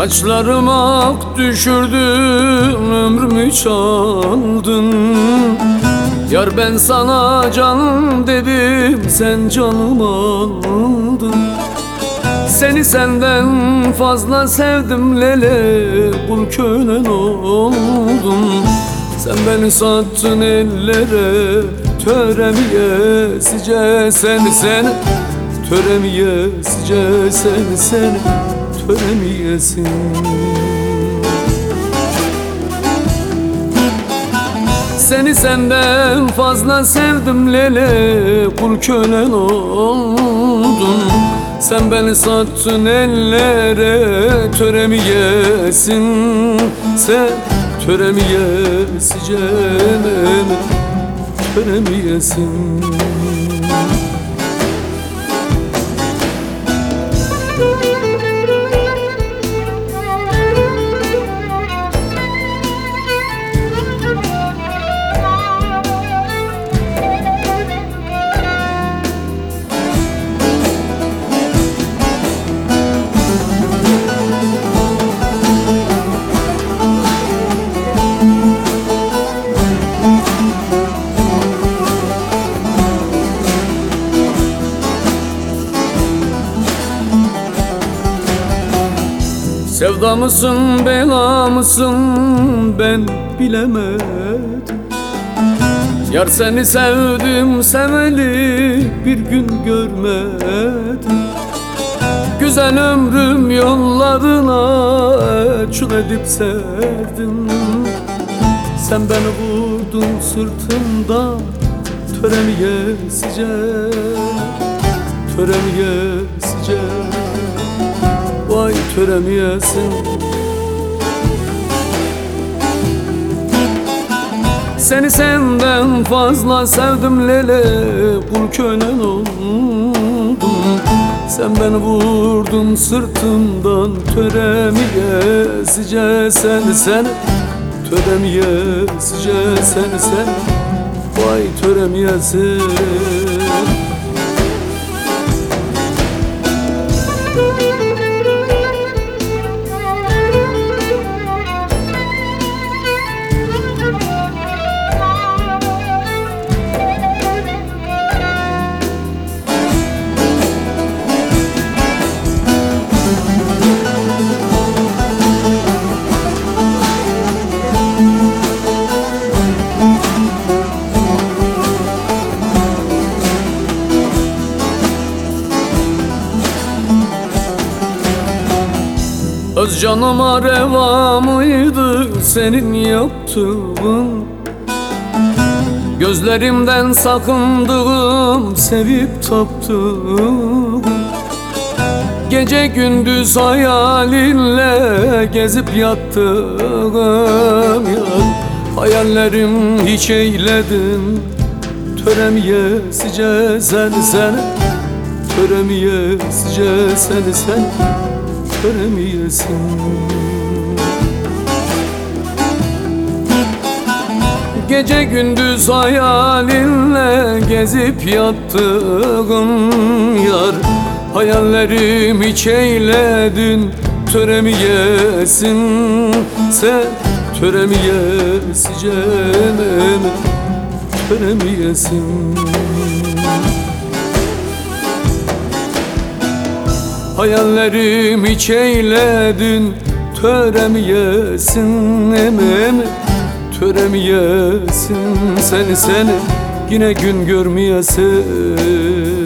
Saçlarıma ak düşürdün ömrümü çaldın. Yar ben sana canım dedim sen canımı aldın. Seni senden fazla sevdim lele kul kölen oldum. Sen beni sattın ellere töremiyesice seni seni Töremiyesice seni seni töremiyesin Seni senden fazla sevdim lele Kul kölen oldum Sen beni sattın ellere Töremiyesin. Sen töremiyesice Töremiyesin Sevda mısın bela mısın? Ben bilemedim. Yar seni sevdim seveli bir gün görmedim. Güzel ömrüm yollarına çul edip sevdim. Sen beni vurdun sırtımda töremiyesice Töremiyesice Vay töremiyesin Seni senden fazla sevdim lele Kul kölen oldum. Sen beni vurdun sırtımdan Töremiyesice seni seni Töremiyesice seni seni Vay töremiyesin Öz canıma reva mıydı senin yaptığın? Gözlerimden sakındığım, sevip taptığım Gece gündüz hayalinle gezip yattığım Hayallerim hiç eyledin Töremiyesice seni seni Töremiyesice seni seni Töremiyesin Gece gündüz hayalinle gezip yattığım yar Hayallerim hiç eyledin töremiyesin Sen töremiyesice töremiyesin Hayallerim hiç eyledin Töremiyesin emem Töremiyesin seni seni Yine gün görmeyesin